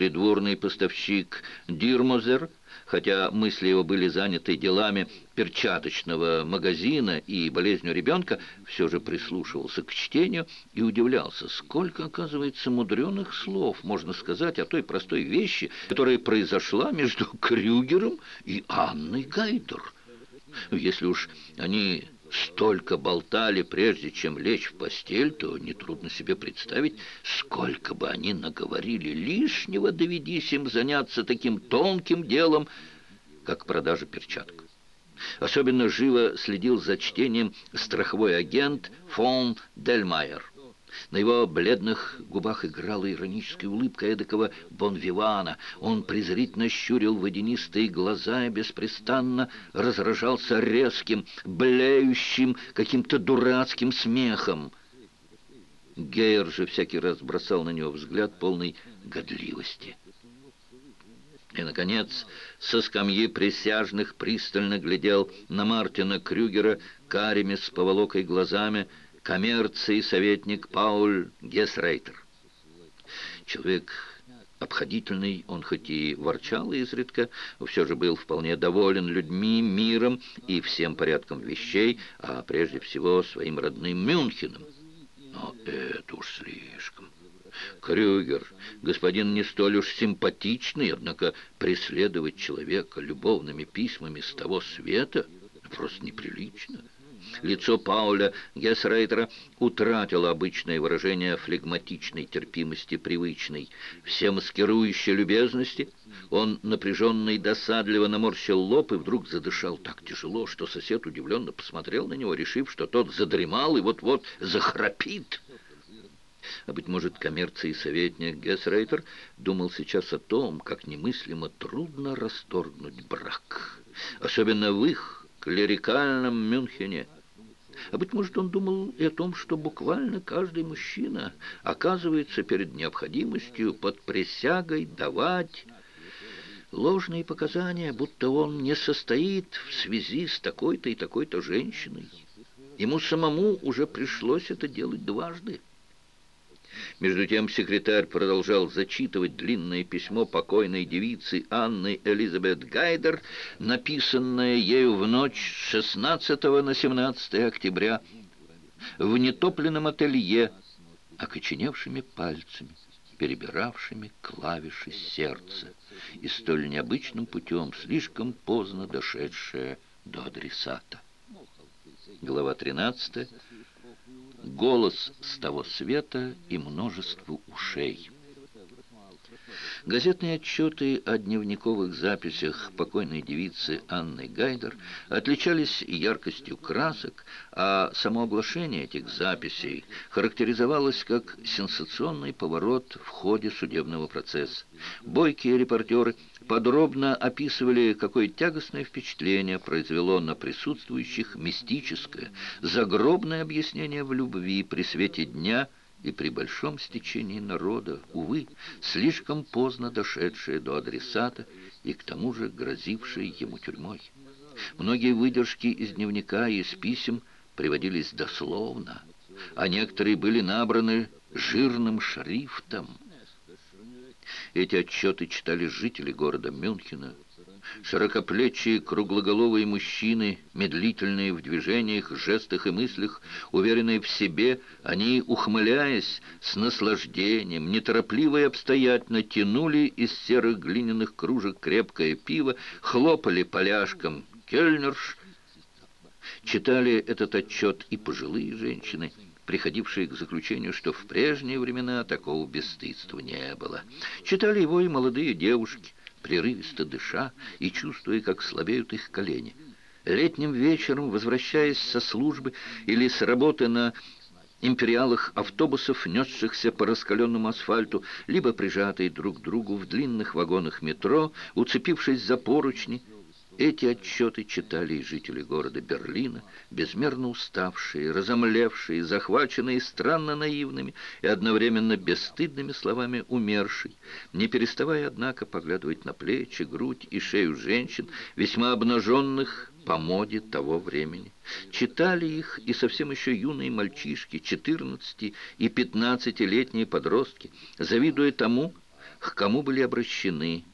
придворный поставщик Дирмозер, хотя мысли его были заняты делами перчаточного магазина и болезнью ребенка, все же прислушивался к чтению и удивлялся, сколько, оказывается, мудреных слов можно сказать о той простой вещи, которая произошла между Крюгером и Анной Гайдер. Если уж они столько болтали, прежде чем лечь в постель, то нетрудно себе представить, сколько бы они наговорили лишнего, доведись им заняться таким тонким делом, как продажа перчаток. Особенно живо следил за чтением страховой агент фон Дельмайер. На его бледных губах играла ироническая улыбка эдакого бонвивана. Он презрительно щурил водянистые глаза и беспрестанно разражался резким, блеющим, каким-то дурацким смехом. Гейер же всякий раз бросал на него взгляд полной годливости. И, наконец, со скамьи присяжных пристально глядел на Мартина Крюгера карими с поволокой глазами, коммерции советник Пауль Гесрейтер. Человек обходительный, он хоть и ворчал изредка, все же был вполне доволен людьми, миром и всем порядком вещей, а прежде всего своим родным Мюнхеном. Но это уж слишком. Крюгер, господин не столь уж симпатичный, однако преследовать человека любовными письмами с того света просто неприлично. Лицо Пауля Гессрейтера утратило обычное выражение флегматичной терпимости привычной. Все маскирующие любезности, он напряженно и досадливо наморщил лоб и вдруг задышал так тяжело, что сосед удивленно посмотрел на него, решив, что тот задремал и вот-вот захрапит. А, быть может, коммерции советник Гессрейтер думал сейчас о том, как немыслимо трудно расторгнуть брак. Особенно в их клерикальном Мюнхене. А быть может, он думал и о том, что буквально каждый мужчина оказывается перед необходимостью под присягой давать ложные показания, будто он не состоит в связи с такой-то и такой-то женщиной. Ему самому уже пришлось это делать дважды. Между тем секретарь продолжал зачитывать длинное письмо покойной девицы Анны Элизабет Гайдер, написанное ею в ночь с 16 на 17 октября в нетопленном ателье, окоченевшими пальцами, перебиравшими клавиши сердца, и столь необычным путем, слишком поздно дошедшее до адресата. Глава 13 голос с того света и множество ушей. Газетные отчеты о дневниковых записях покойной девицы Анны Гайдер отличались яркостью красок, а само оглашение этих записей характеризовалось как сенсационный поворот в ходе судебного процесса. Бойкие репортеры подробно описывали, какое тягостное впечатление произвело на присутствующих мистическое, загробное объяснение в любви при свете дня – и при большом стечении народа, увы, слишком поздно дошедшее до адресата и к тому же грозившее ему тюрьмой. Многие выдержки из дневника и из писем приводились дословно, а некоторые были набраны жирным шрифтом. Эти отчеты читали жители города Мюнхена, Широкоплечие, круглоголовые мужчины, медлительные в движениях, жестах и мыслях, уверенные в себе, они, ухмыляясь, с наслаждением, неторопливо и обстоятельно тянули из серых глиняных кружек крепкое пиво, хлопали поляшком «Кельнерш», читали этот отчет и пожилые женщины, приходившие к заключению, что в прежние времена такого бесстыдства не было. Читали его и молодые девушки, прерывисто дыша и чувствуя, как слабеют их колени. Летним вечером, возвращаясь со службы или с работы на империалах автобусов, несшихся по раскаленному асфальту, либо прижатые друг к другу в длинных вагонах метро, уцепившись за поручни, эти отчеты читали и жители города Берлина, безмерно уставшие, разомлевшие, захваченные странно наивными и одновременно бесстыдными словами умершей, не переставая, однако, поглядывать на плечи, грудь и шею женщин, весьма обнаженных по моде того времени. Читали их и совсем еще юные мальчишки, 14 и 15-летние подростки, завидуя тому, к кому были обращены,